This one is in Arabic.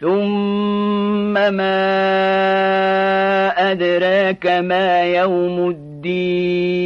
ثم ما أدراك ما يوم الدين